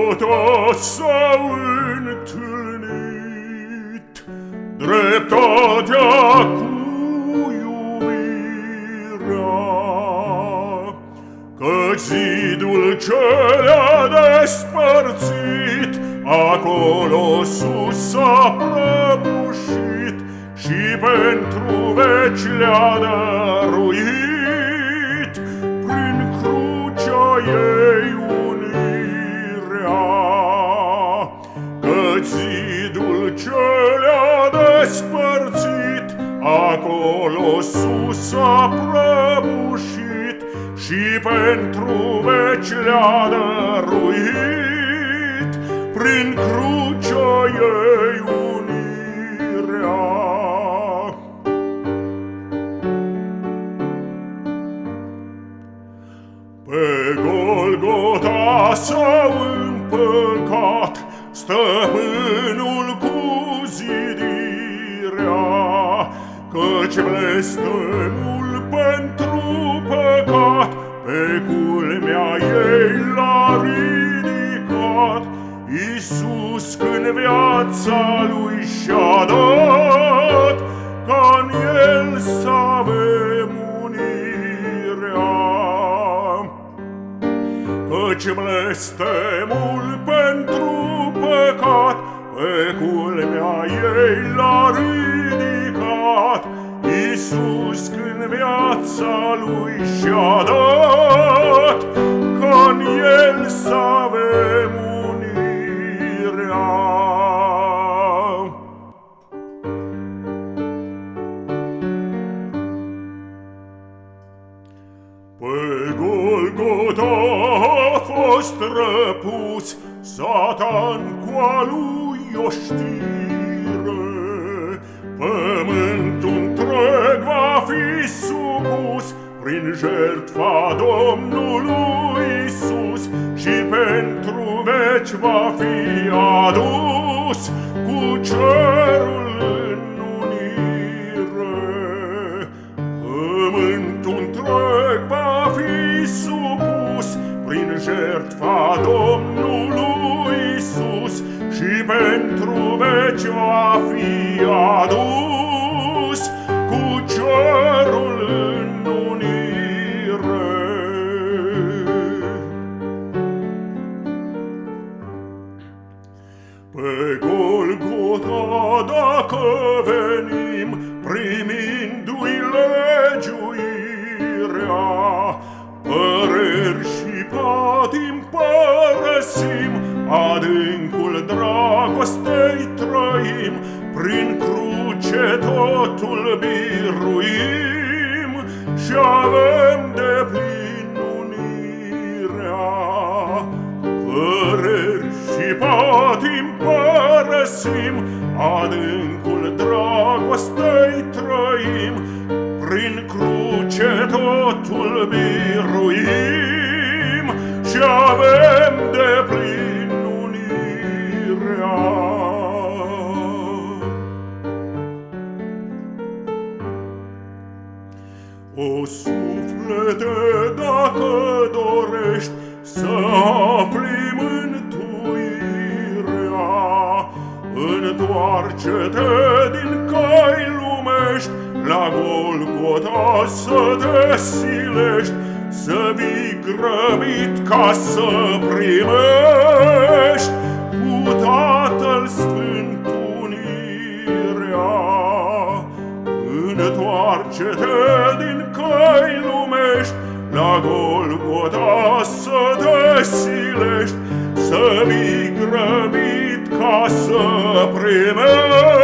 Tuta s-au întâlnit Dreptatea cu iubirea Că zidul ce despărțit Acolo sus s-a prăbușit Și pentru veci le-a dăruit. Acolo sus s-a prăbușit Și pentru veci le-a dăruit prin crucea ei unirea. Pe Golgota s-a împăcat stăpânul blestemul pentru păcat. Pe culmea ei l-a ridicat, Iisus când viața lui și-a dat, ca în el să avem unirea. Căci blestemul pentru păcat, pe culmea ei l-a ridicat, Iisus când viața lui și-a dat, ca în el să avem unirea. Pe Golgota a fost răpus Satan cu a lui o știe, Domnului Isus Și pentru veci va fi adus Cu cerul în unire. Pământul întreg va fi supus Prin jertfa Domnului Isus Și pentru veci va fi adus Pe Golgota dacă venim Primindu-i legiuirea Păreri și patim părăsim Adâncul dragostei trăim Prin cruce totul biruim Și avem patim părăsim Adâncul dragostei trăim Prin cruce totul biruim Și avem de plin unirea. O suflete, dacă dorești Să afli Întoarce-te din cai lumești La Golgota să te silești Să vii grăbit ca să primești Cu Tatăl Sfânt unirea. Întoarce-te din căi lumești La Golgota să te silești Să vii grăbit ca să primești